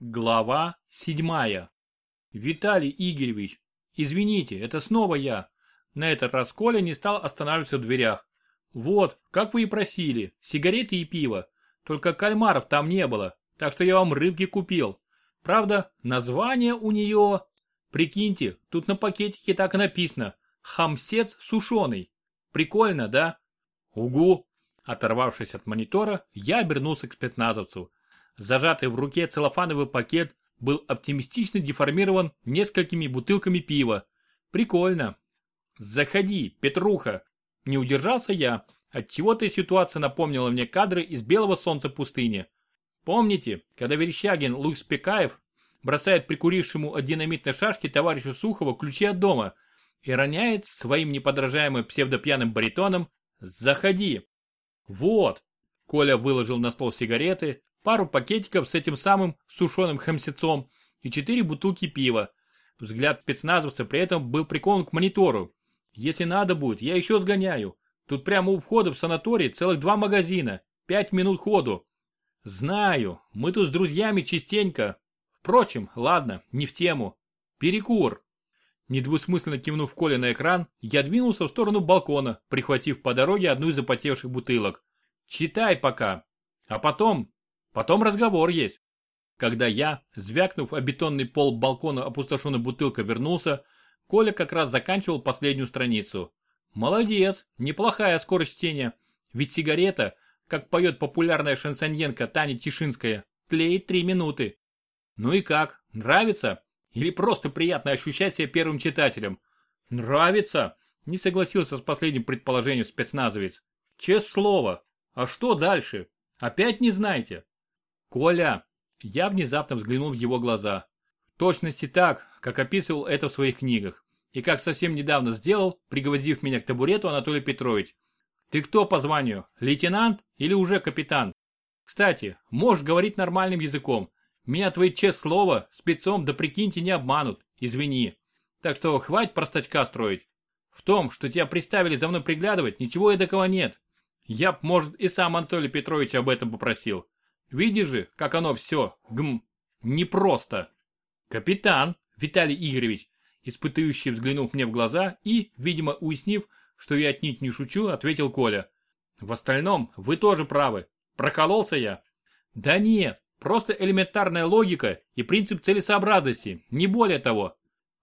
Глава седьмая. Виталий Игоревич, извините, это снова я. На этот раз Коля не стал останавливаться в дверях. Вот, как вы и просили, сигареты и пиво. Только кальмаров там не было, так что я вам рыбки купил. Правда, название у нее... Прикиньте, тут на пакетике так и написано. Хамсец сушеный. Прикольно, да? Угу. Оторвавшись от монитора, я обернулся к спецназовцу. Зажатый в руке целлофановый пакет был оптимистично деформирован несколькими бутылками пива. Прикольно. Заходи, Петруха. Не удержался я. Отчего-то ситуация напомнила мне кадры из белого солнца пустыни. Помните, когда Верещагин Луис Пекаев бросает прикурившему от динамитной шашки товарищу Сухова ключи от дома и роняет своим неподражаемым псевдопьяным баритоном «Заходи!» Вот! Коля выложил на стол сигареты, пару пакетиков с этим самым сушеным хамсецом и четыре бутылки пива. Взгляд спецназовца при этом был прикован к монитору. Если надо будет, я еще сгоняю. Тут прямо у входа в санаторий целых два магазина. Пять минут ходу. Знаю, мы тут с друзьями частенько. Впрочем, ладно, не в тему. Перекур. Недвусмысленно кивнув Коле на экран, я двинулся в сторону балкона, прихватив по дороге одну из запотевших бутылок. Читай пока. А потом, потом разговор есть. Когда я, звякнув о бетонный пол балкона опустошенной бутылкой, вернулся, Коля как раз заканчивал последнюю страницу. Молодец, неплохая скорость чтения. Ведь сигарета, как поет популярная шансоньенка Таня Тишинская, тлеет три минуты. Ну и как, нравится? Или просто приятно ощущать себя первым читателем? Нравится, не согласился с последним предположением спецназовец. Честное слово. А что дальше? Опять не знаете? Коля, я внезапно взглянул в его глаза. В точности так, как описывал это в своих книгах. И как совсем недавно сделал, пригвоздив меня к табурету Анатолий Петрович. Ты кто по званию? Лейтенант или уже капитан? Кстати, можешь говорить нормальным языком. Меня твои честь слова спецом да прикиньте не обманут, извини. Так что хватит простачка строить. В том, что тебя приставили за мной приглядывать, ничего эдакого нет. Я б, может, и сам Анатолий Петрович об этом попросил. Видишь же, как оно все, гм, непросто. Капитан, Виталий Игоревич, испытывающий взглянув мне в глаза и, видимо, уяснив, что я отнюдь не шучу, ответил Коля. В остальном вы тоже правы. Прокололся я? Да нет, Просто элементарная логика и принцип целесообразности, не более того.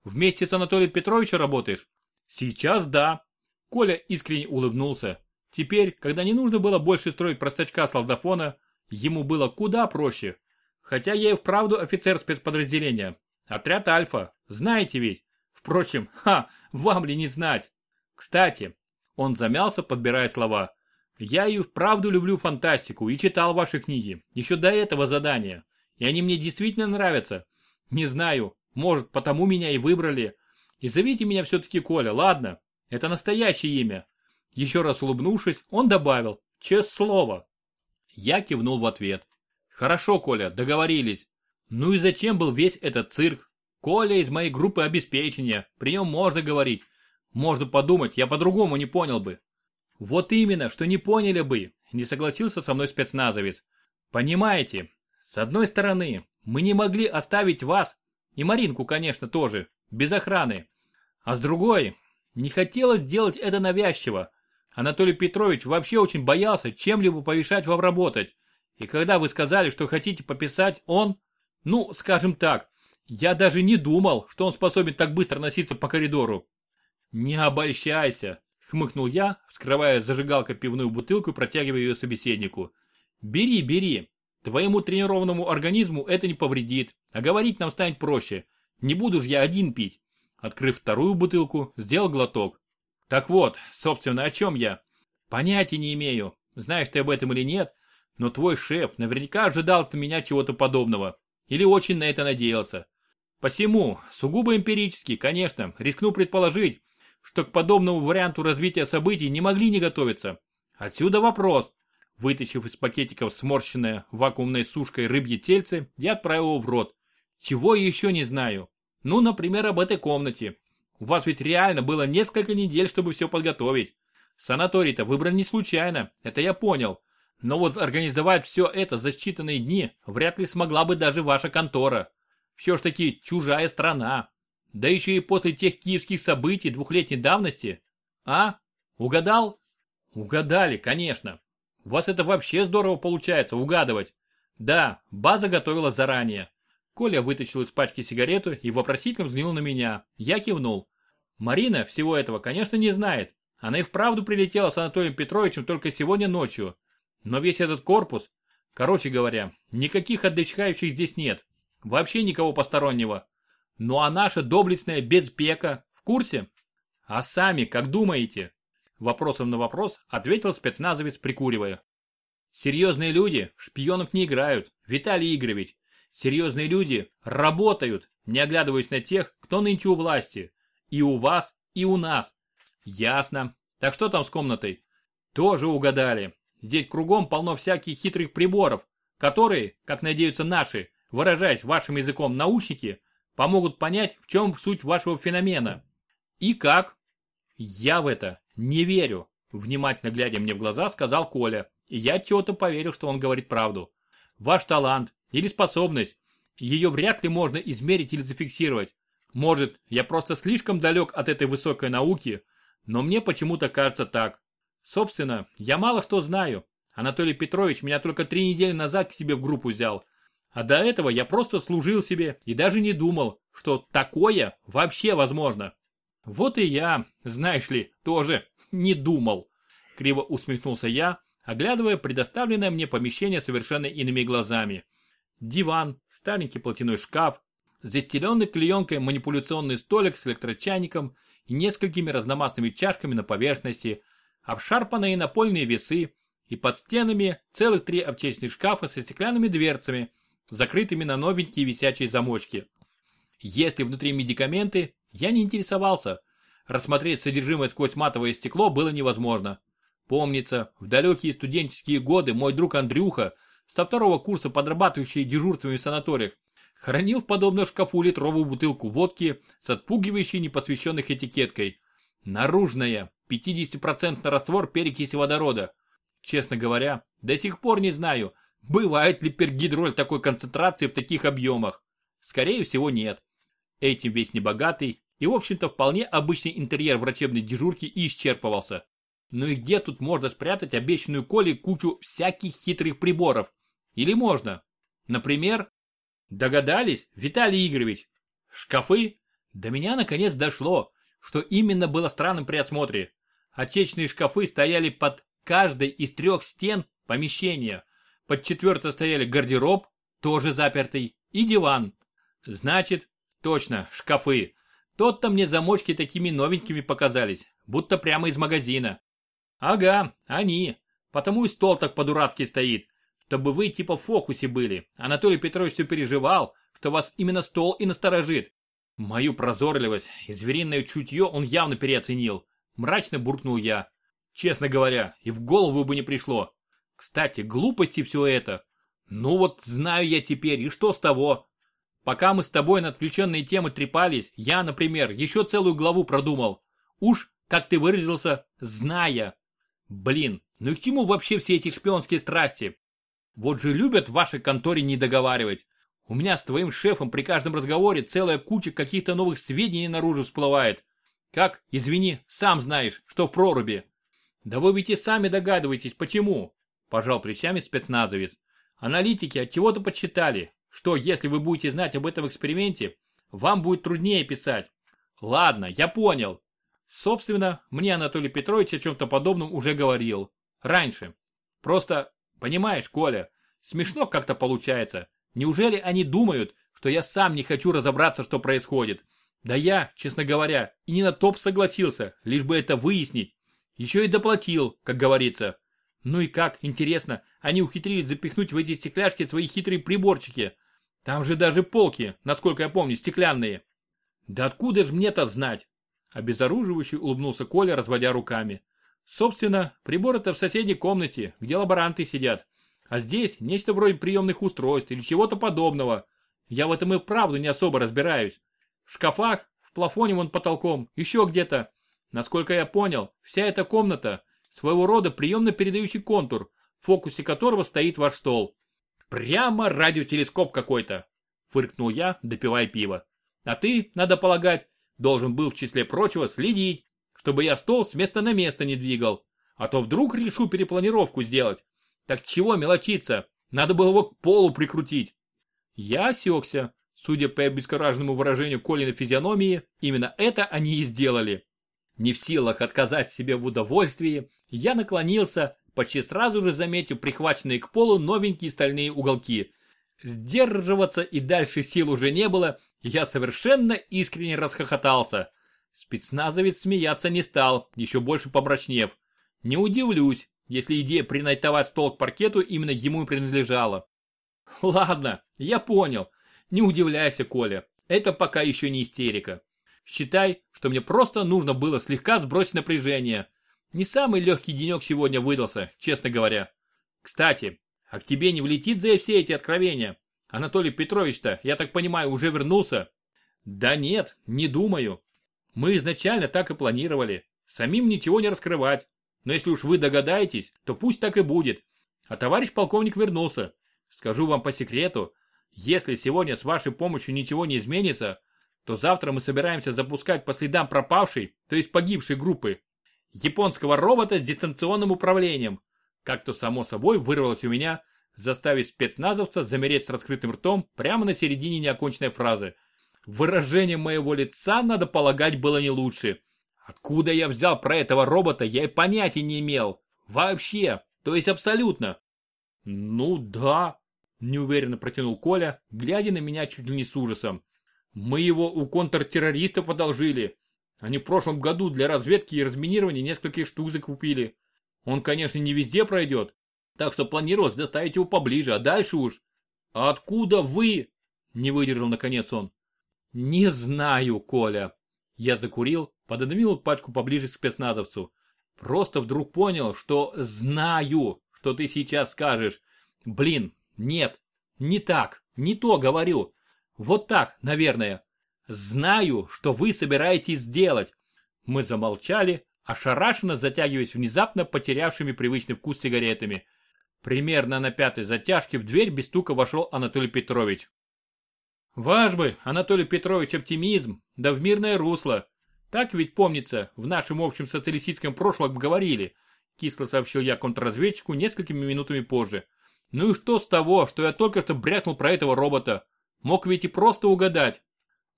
Вместе с Анатолием Петровичем работаешь? Сейчас да. Коля искренне улыбнулся. Теперь, когда не нужно было больше строить простачка солдафона, ему было куда проще. Хотя я и вправду офицер спецподразделения. Отряд Альфа, знаете ведь. Впрочем, ха, вам ли не знать. Кстати, он замялся, подбирая слова. Я и вправду люблю фантастику и читал ваши книги, еще до этого задания. И они мне действительно нравятся. Не знаю, может, потому меня и выбрали. И зовите меня все-таки Коля, ладно? Это настоящее имя. Еще раз улыбнувшись, он добавил, честное слово. Я кивнул в ответ. Хорошо, Коля, договорились. Ну и зачем был весь этот цирк? Коля из моей группы обеспечения, при нем можно говорить. Можно подумать, я по-другому не понял бы. Вот именно, что не поняли бы, не согласился со мной спецназовец. Понимаете, с одной стороны, мы не могли оставить вас, и Маринку, конечно, тоже, без охраны. А с другой, не хотелось делать это навязчиво. Анатолий Петрович вообще очень боялся чем-либо повешать вам работать. И когда вы сказали, что хотите пописать, он, ну, скажем так, я даже не думал, что он способен так быстро носиться по коридору. Не обольщайся, Хмыкнул я, вскрывая зажигалкой пивную бутылку и протягивая ее собеседнику. Бери, бери. Твоему тренированному организму это не повредит, а говорить нам станет проще. Не буду ж я один пить. Открыв вторую бутылку, сделал глоток. Так вот, собственно, о чем я? Понятия не имею, знаешь ты об этом или нет, но твой шеф наверняка ожидал от меня чего-то подобного. Или очень на это надеялся. Посему, сугубо эмпирически, конечно, рискну предположить, что к подобному варианту развития событий не могли не готовиться. Отсюда вопрос. Вытащив из пакетиков сморщенное вакуумной сушкой рыбье тельце, я отправил его в рот. Чего еще не знаю. Ну, например, об этой комнате. У вас ведь реально было несколько недель, чтобы все подготовить. Санаторий-то выбран не случайно, это я понял. Но вот организовать все это за считанные дни вряд ли смогла бы даже ваша контора. Все ж таки чужая страна. Да еще и после тех киевских событий двухлетней давности. А? Угадал? Угадали, конечно. У вас это вообще здорово получается, угадывать. Да, база готовила заранее. Коля вытащил из пачки сигарету и вопросительно взглянул на меня. Я кивнул. Марина всего этого, конечно, не знает. Она и вправду прилетела с Анатолием Петровичем только сегодня ночью. Но весь этот корпус, короче говоря, никаких отдыхающих здесь нет. Вообще никого постороннего. Ну а наша доблестная безпека в курсе? А сами как думаете? Вопросом на вопрос ответил спецназовец, прикуривая. Серьезные люди шпионов не играют, Виталий Игоревич. Серьезные люди работают, не оглядываясь на тех, кто нынче у власти. И у вас, и у нас. Ясно. Так что там с комнатой? Тоже угадали. Здесь кругом полно всяких хитрых приборов, которые, как надеются наши, выражаясь вашим языком научники, помогут понять, в чем суть вашего феномена. И как? Я в это не верю, внимательно глядя мне в глаза, сказал Коля. И я чего-то поверил, что он говорит правду. Ваш талант, или способность. Ее вряд ли можно измерить или зафиксировать. Может, я просто слишком далек от этой высокой науки, но мне почему-то кажется так. Собственно, я мало что знаю. Анатолий Петрович меня только три недели назад к себе в группу взял. А до этого я просто служил себе и даже не думал, что такое вообще возможно. Вот и я, знаешь ли, тоже не думал. Криво усмехнулся я, оглядывая предоставленное мне помещение совершенно иными глазами диван, старенький платяной шкаф, застеленный клеенкой манипуляционный столик с электрочайником и несколькими разномастными чашками на поверхности, обшарпанные напольные весы и под стенами целых три аптечных шкафа со стеклянными дверцами, закрытыми на новенькие висячие замочки. Если внутри медикаменты, я не интересовался. Рассмотреть содержимое сквозь матовое стекло было невозможно. Помнится, в далекие студенческие годы мой друг Андрюха со второго курса подрабатывающий дежурствами в санаториях, хранил в подобном шкафу литровую бутылку водки с отпугивающей непосвященных этикеткой. Наружная, 50% раствор перекиси водорода. Честно говоря, до сих пор не знаю, бывает ли пергидроль такой концентрации в таких объемах. Скорее всего нет. Этим весь небогатый и в общем-то вполне обычный интерьер врачебной дежурки и исчерпывался. Ну и где тут можно спрятать обещанную Коле кучу всяких хитрых приборов? Или можно? Например? Догадались, Виталий Игоревич? Шкафы? До меня наконец дошло, что именно было странным при осмотре. Отечные шкафы стояли под каждой из трех стен помещения. Под четвертой стояли гардероб, тоже запертый, и диван. Значит, точно, шкафы. Тот-то мне замочки такими новенькими показались, будто прямо из магазина. Ага, они. Потому и стол так по-дурацки стоит. Чтобы вы типа в фокусе были. Анатолий Петрович все переживал, что вас именно стол и насторожит. Мою прозорливость и звериное чутье он явно переоценил. Мрачно буркнул я. Честно говоря, и в голову бы не пришло. Кстати, глупости все это. Ну вот знаю я теперь, и что с того? Пока мы с тобой на отключенные темы трепались, я, например, еще целую главу продумал. Уж, как ты выразился, зная. Блин, ну и к чему вообще все эти шпионские страсти? Вот же любят в вашей конторе не договаривать. У меня с твоим шефом при каждом разговоре целая куча каких-то новых сведений наружу всплывает. Как, извини, сам знаешь, что в проруби. Да вы ведь и сами догадываетесь, почему. Пожал плечами спецназовец. Аналитики от чего-то подсчитали, что если вы будете знать об этом эксперименте, вам будет труднее писать. Ладно, я понял. Собственно, мне Анатолий Петрович о чем-то подобном уже говорил. Раньше. Просто, понимаешь, Коля, смешно как-то получается. Неужели они думают, что я сам не хочу разобраться, что происходит? Да я, честно говоря, и не на топ согласился, лишь бы это выяснить. Еще и доплатил, как говорится. Ну и как, интересно, они ухитрились запихнуть в эти стекляшки свои хитрые приборчики. Там же даже полки, насколько я помню, стеклянные. Да откуда же мне-то знать? Обезоруживающе улыбнулся Коля, разводя руками. Собственно, прибор-то в соседней комнате, где лаборанты сидят. А здесь нечто вроде приемных устройств или чего-то подобного. Я в этом и правду не особо разбираюсь. В шкафах, в плафоне вон потолком, еще где-то. Насколько я понял, вся эта комната своего рода приемно-передающий контур, в фокусе которого стоит ваш стол. Прямо радиотелескоп какой-то, фыркнул я, допивая пиво. А ты, надо полагать, должен был в числе прочего следить, чтобы я стол с места на место не двигал. А то вдруг решу перепланировку сделать. Так чего мелочиться? Надо было его к полу прикрутить. Я осекся. Судя по обескураженному выражению Коли на физиономии, именно это они и сделали. Не в силах отказать себе в удовольствии, я наклонился, почти сразу же заметив прихваченные к полу новенькие стальные уголки. Сдерживаться и дальше сил уже не было, я совершенно искренне расхохотался. Спецназовец смеяться не стал, еще больше помрачнев. Не удивлюсь, если идея принайтовать стол к паркету именно ему и принадлежала. Ладно, я понял. Не удивляйся, Коля. Это пока еще не истерика. Считай, что мне просто нужно было слегка сбросить напряжение. Не самый легкий денек сегодня выдался, честно говоря. Кстати, а к тебе не влетит за все эти откровения? Анатолий Петрович-то, я так понимаю, уже вернулся? Да нет, не думаю. Мы изначально так и планировали. Самим ничего не раскрывать. Но если уж вы догадаетесь, то пусть так и будет. А товарищ полковник вернулся. Скажу вам по секрету, если сегодня с вашей помощью ничего не изменится, то завтра мы собираемся запускать по следам пропавшей, то есть погибшей группы, японского робота с дистанционным управлением. Как-то само собой вырвалось у меня, заставив спецназовца замереть с раскрытым ртом прямо на середине неоконченной фразы. Выражение моего лица, надо полагать, было не лучше. Откуда я взял про этого робота, я и понятия не имел. Вообще, то есть абсолютно. Ну да, неуверенно протянул Коля, глядя на меня чуть ли не с ужасом. Мы его у контртеррористов одолжили. Они в прошлом году для разведки и разминирования нескольких штук закупили. Он, конечно, не везде пройдет, так что планировалось доставить его поближе, а дальше уж... А откуда вы? Не выдержал наконец он. Не знаю, Коля. Я закурил, пододвинул пачку поближе к спецназовцу. Просто вдруг понял, что знаю, что ты сейчас скажешь. Блин, нет, не так, не то говорю. Вот так, наверное. Знаю, что вы собираетесь сделать. Мы замолчали, ошарашенно затягиваясь внезапно потерявшими привычный вкус сигаретами. Примерно на пятой затяжке в дверь без стука вошел Анатолий Петрович. Ваш бы, Анатолий Петрович, оптимизм, да в мирное русло. Так ведь помнится, в нашем общем социалистическом прошлом говорили, кисло сообщил я контрразведчику несколькими минутами позже. Ну и что с того, что я только что брякнул про этого робота? Мог ведь и просто угадать.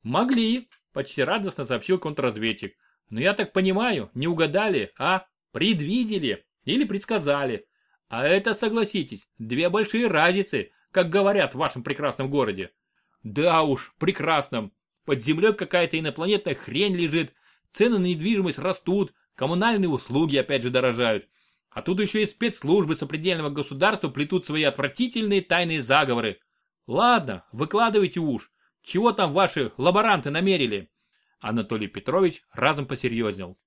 Могли, почти радостно сообщил контрразведчик. Но я так понимаю, не угадали, а предвидели или предсказали. А это, согласитесь, две большие разницы, как говорят в вашем прекрасном городе. Да уж, прекрасном. Под землей какая-то инопланетная хрень лежит, цены на недвижимость растут, коммунальные услуги опять же дорожают. А тут еще и спецслужбы сопредельного государства плетут свои отвратительные тайные заговоры. Ладно, выкладывайте уж. Чего там ваши лаборанты намерили? Анатолий Петрович разом посерьезнел.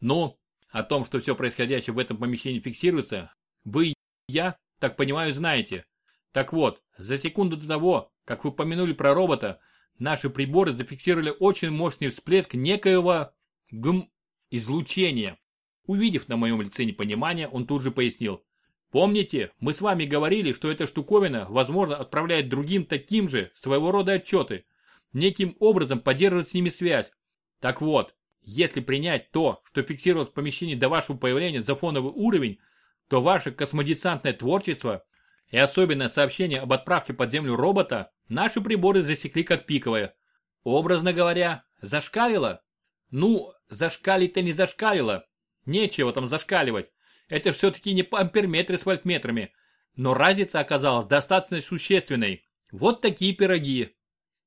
Ну, о том, что все происходящее в этом помещении фиксируется, вы я, так понимаю, знаете. Так вот, за секунду до того, как вы помянули про робота, наши приборы зафиксировали очень мощный всплеск некоего гм излучения. Увидев на моем лице непонимание, он тут же пояснил. Помните, мы с вами говорили, что эта штуковина, возможно, отправляет другим таким же своего рода отчеты. Неким образом поддерживать с ними связь. Так вот, если принять то, что фиксировалось в помещении до вашего появления за фоновый уровень, то ваше космодесантное творчество и особенно сообщение об отправке под землю робота наши приборы засекли как пиковое. Образно говоря, зашкалило? Ну, зашкалить-то не зашкалило. Нечего там зашкаливать. Это все-таки не амперметры с вольтметрами. Но разница оказалась достаточно существенной. Вот такие пироги.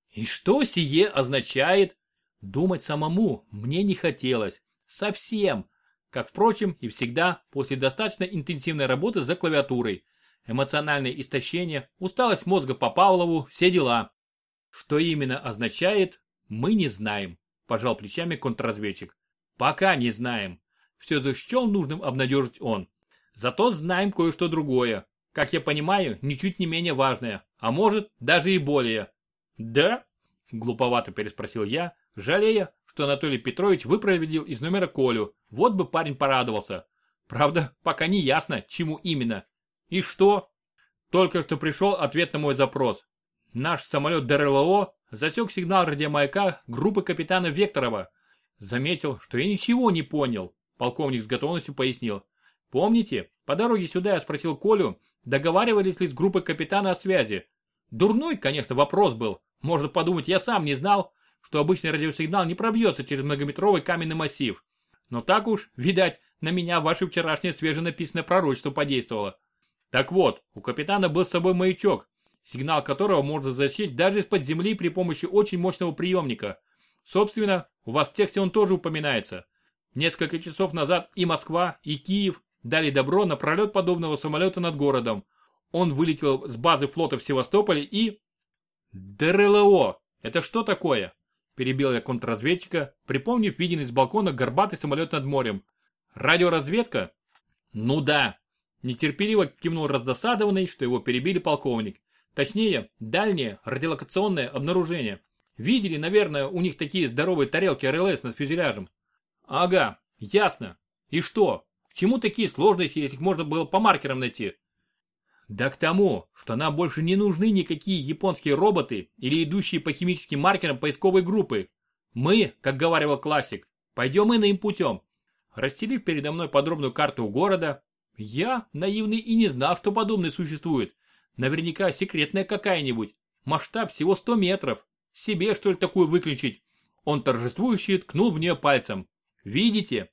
И что сие означает? Думать самому мне не хотелось. Совсем. Как, впрочем, и всегда после достаточно интенсивной работы за клавиатурой. Эмоциональное истощение, усталость мозга по Павлову, все дела. Что именно означает, мы не знаем, пожал плечами контрразведчик. Пока не знаем. Все счел нужным обнадежить он. Зато знаем кое-что другое. Как я понимаю, ничуть не менее важное. А может, даже и более. Да? Глуповато переспросил я, жалея, что Анатолий Петрович выпроводил из номера Колю. Вот бы парень порадовался. Правда, пока не ясно, чему именно. И что? Только что пришел ответ на мой запрос. Наш самолет ДРЛО засек сигнал радиомаяка группы капитана Векторова. Заметил, что я ничего не понял. Полковник с готовностью пояснил. Помните, по дороге сюда я спросил Колю, договаривались ли с группой капитана о связи. Дурной, конечно, вопрос был. Можно подумать, я сам не знал, что обычный радиосигнал не пробьется через многометровый каменный массив. Но так уж, видать, на меня ваше вчерашнее свеженаписанное пророчество подействовало. Так вот, у капитана был с собой маячок, сигнал которого можно засечь даже из-под земли при помощи очень мощного приемника. Собственно, у вас в тексте он тоже упоминается. Несколько часов назад и Москва, и Киев дали добро на пролет подобного самолета над городом. Он вылетел с базы флота в Севастополе и... ДРЛО! Это что такое? Перебил я контрразведчика, припомнив виденный с балкона горбатый самолет над морем. Радиоразведка? Ну да, Нетерпеливо кивнул раздосадованный, что его перебили полковник. Точнее, дальнее радиолокационное обнаружение. Видели, наверное, у них такие здоровые тарелки РЛС над фюзеляжем? Ага, ясно. И что? К чему такие сложности, если их можно было по маркерам найти? Да к тому, что нам больше не нужны никакие японские роботы или идущие по химическим маркерам поисковой группы. Мы, как говорил классик, пойдем иным путем. Расстелив передо мной подробную карту города, я, наивный, и не знал, что подобное существует. Наверняка секретная какая-нибудь. Масштаб всего 100 метров. Себе, что ли, такую выключить? Он торжествующе ткнул в нее пальцем. Видите?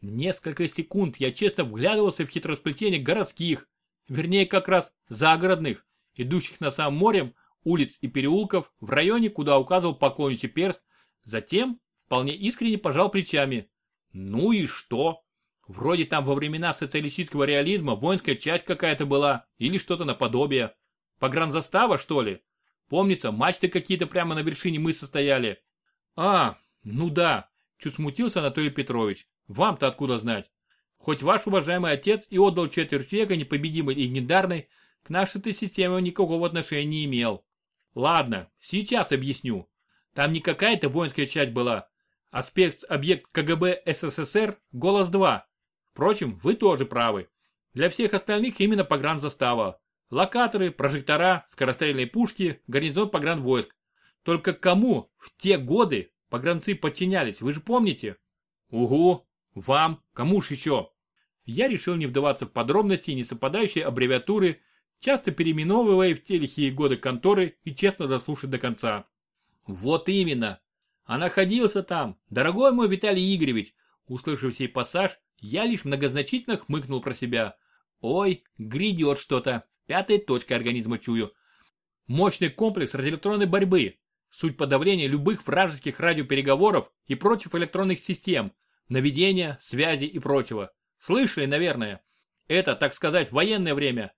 Несколько секунд я честно вглядывался в хитросплетение городских, вернее как раз загородных, идущих на самом морем, улиц и переулков в районе, куда указывал полковничий перст, затем вполне искренне пожал плечами. Ну и что? Вроде там во времена социалистического реализма воинская часть какая-то была, или что-то наподобие. Погранзастава, что ли? Помнится, мачты какие-то прямо на вершине мыса стояли. А, ну да, чуть смутился Анатолий Петрович. Вам-то откуда знать? Хоть ваш уважаемый отец и отдал четверть века непобедимой и легендарной, к нашей-то системе он никакого отношения не имел. Ладно, сейчас объясню. Там не какая-то воинская часть была, а спецобъект КГБ СССР «Голос-2», Впрочем, вы тоже правы. Для всех остальных именно погранзастава. Локаторы, прожектора, скорострельные пушки, гарнизон погранвойск. Только кому в те годы погранцы подчинялись, вы же помните? Угу, вам, кому ж еще? Я решил не вдаваться в подробности и несовпадающие аббревиатуры, часто переименовывая в те лихие годы конторы и честно дослушать до конца. Вот именно. А находился там, дорогой мой Виталий Игоревич, услышав сей пассаж, я лишь многозначительно хмыкнул про себя. Ой, грядет что-то. Пятая точка организма чую. Мощный комплекс радиоэлектронной борьбы. Суть подавления любых вражеских радиопереговоров и против электронных систем, наведения, связи и прочего. Слышали, наверное. Это, так сказать, военное время.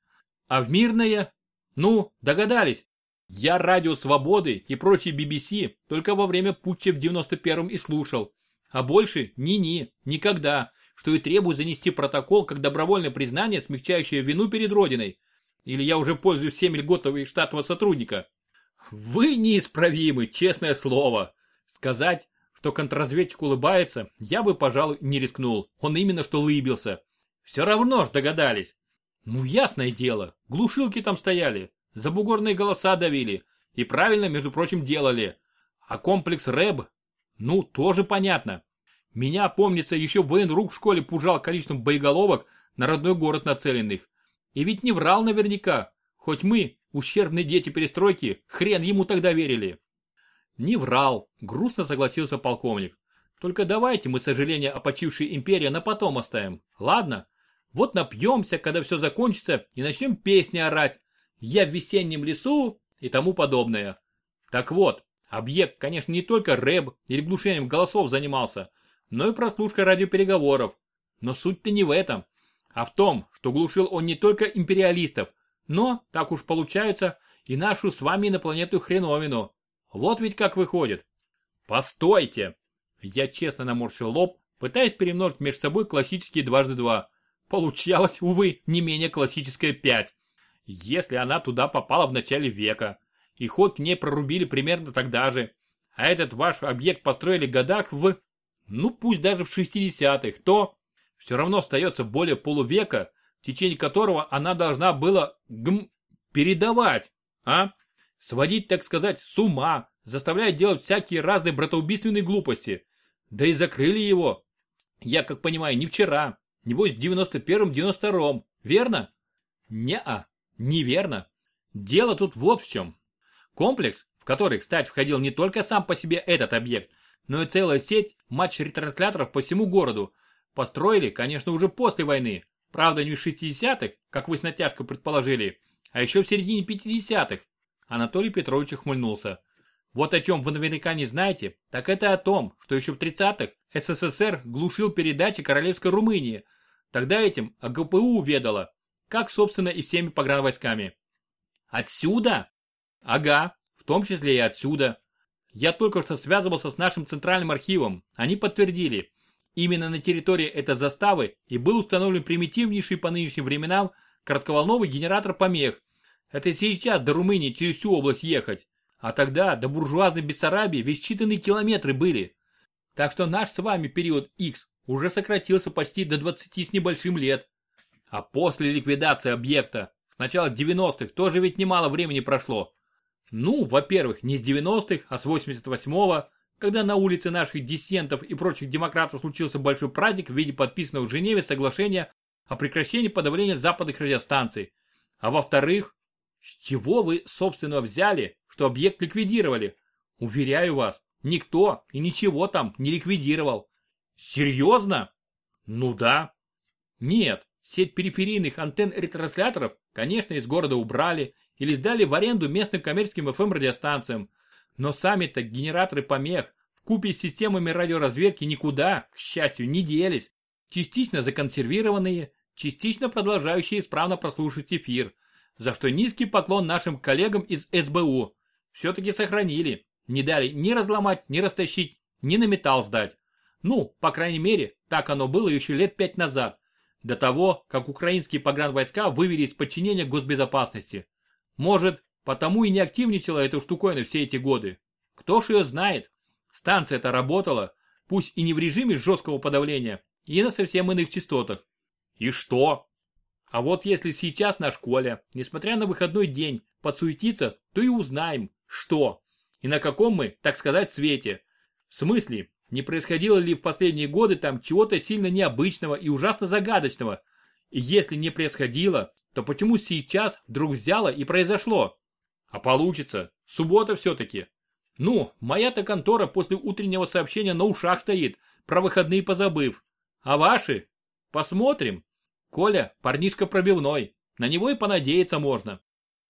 А в мирное? Ну, догадались. Я радио Свободы и прочие BBC только во время путча в 91-м и слушал. А больше ни-ни, никогда что и требую занести протокол как добровольное признание, смягчающее вину перед Родиной. Или я уже пользуюсь всеми льготами штатного сотрудника. Вы неисправимы, честное слово. Сказать, что контрразведчик улыбается, я бы, пожалуй, не рискнул. Он именно что улыбился. Все равно ж догадались. Ну, ясное дело, глушилки там стояли, забугорные голоса давили. И правильно, между прочим, делали. А комплекс РЭБ? Ну, тоже понятно. Меня, помнится, еще военрук в школе пужал количеством боеголовок на родной город нацеленных. И ведь не врал наверняка, хоть мы, ущербные дети перестройки, хрен ему тогда верили. Не врал, грустно согласился полковник. Только давайте мы сожаление о почившей империи на потом оставим, ладно? Вот напьемся, когда все закончится, и начнем песни орать. Я в весеннем лесу и тому подобное. Так вот, объект, конечно, не только рэб или глушением голосов занимался, но и прослушка радиопереговоров. Но суть-то не в этом, а в том, что глушил он не только империалистов, но, так уж получается, и нашу с вами инопланетную хреновину. Вот ведь как выходит. Постойте! Я честно наморщил лоб, пытаясь перемножить между собой классические дважды два. Получалось, увы, не менее классическое пять. Если она туда попала в начале века, и ход к ней прорубили примерно тогда же, а этот ваш объект построили годах в ну пусть даже в 60-х, то все равно остается более полувека, в течение которого она должна была гм, передавать, а? Сводить, так сказать, с ума, заставляя делать всякие разные братоубийственные глупости. Да и закрыли его. Я, как понимаю, не вчера. Небось, в 91-92-м. Верно? Не-а, неверно. Дело тут вот в чем. Комплекс, в который, кстати, входил не только сам по себе этот объект, но и целая сеть матч-ретрансляторов по всему городу, построили, конечно, уже после войны. Правда, не в 60-х, как вы с натяжкой предположили, а еще в середине 50-х. Анатолий Петрович ухмыльнулся. Вот о чем вы наверняка не знаете, так это о том, что еще в 30-х СССР глушил передачи Королевской Румынии. Тогда этим АГПУ ведала, как, собственно, и всеми погранвойсками. Отсюда? Ага, в том числе и отсюда. Я только что связывался с нашим центральным архивом. Они подтвердили. Именно на территории этой заставы и был установлен примитивнейший по нынешним временам коротковолновый генератор помех. Это сейчас до Румынии через всю область ехать. А тогда до буржуазной Бессарабии ведь считанные километры были. Так что наш с вами период X уже сократился почти до 20 с небольшим лет. А после ликвидации объекта, с начала 90-х, тоже ведь немало времени прошло. Ну, во-первых, не с 90-х, а с 88-го, когда на улице наших диссентов и прочих демократов случился большой праздник в виде подписанного в Женеве соглашения о прекращении подавления западных радиостанций. А во-вторых, с чего вы, собственно, взяли, что объект ликвидировали? Уверяю вас, никто и ничего там не ликвидировал. Серьезно? Ну да. Нет, сеть периферийных антенн-ретрансляторов, конечно, из города убрали или сдали в аренду местным коммерческим FM-радиостанциям. Но сами-то генераторы помех в купе с системами радиоразведки никуда, к счастью, не делись. Частично законсервированные, частично продолжающие исправно прослушивать эфир, за что низкий поклон нашим коллегам из СБУ. Все-таки сохранили, не дали ни разломать, ни растащить, ни на металл сдать. Ну, по крайней мере, так оно было еще лет пять назад, до того, как украинские погранвойска вывели из подчинения госбезопасности. Может, потому и не активничала эта штуковина все эти годы. Кто ж ее знает? Станция-то работала, пусть и не в режиме жесткого подавления, и на совсем иных частотах. И что? А вот если сейчас на школе, несмотря на выходной день, подсуетиться, то и узнаем, что. И на каком мы, так сказать, свете. В смысле, не происходило ли в последние годы там чего-то сильно необычного и ужасно загадочного? И если не происходило, то почему сейчас вдруг взяло и произошло? А получится, суббота все-таки. Ну, моя-то контора после утреннего сообщения на ушах стоит, про выходные позабыв. А ваши? Посмотрим. Коля, парнишка пробивной, на него и понадеяться можно.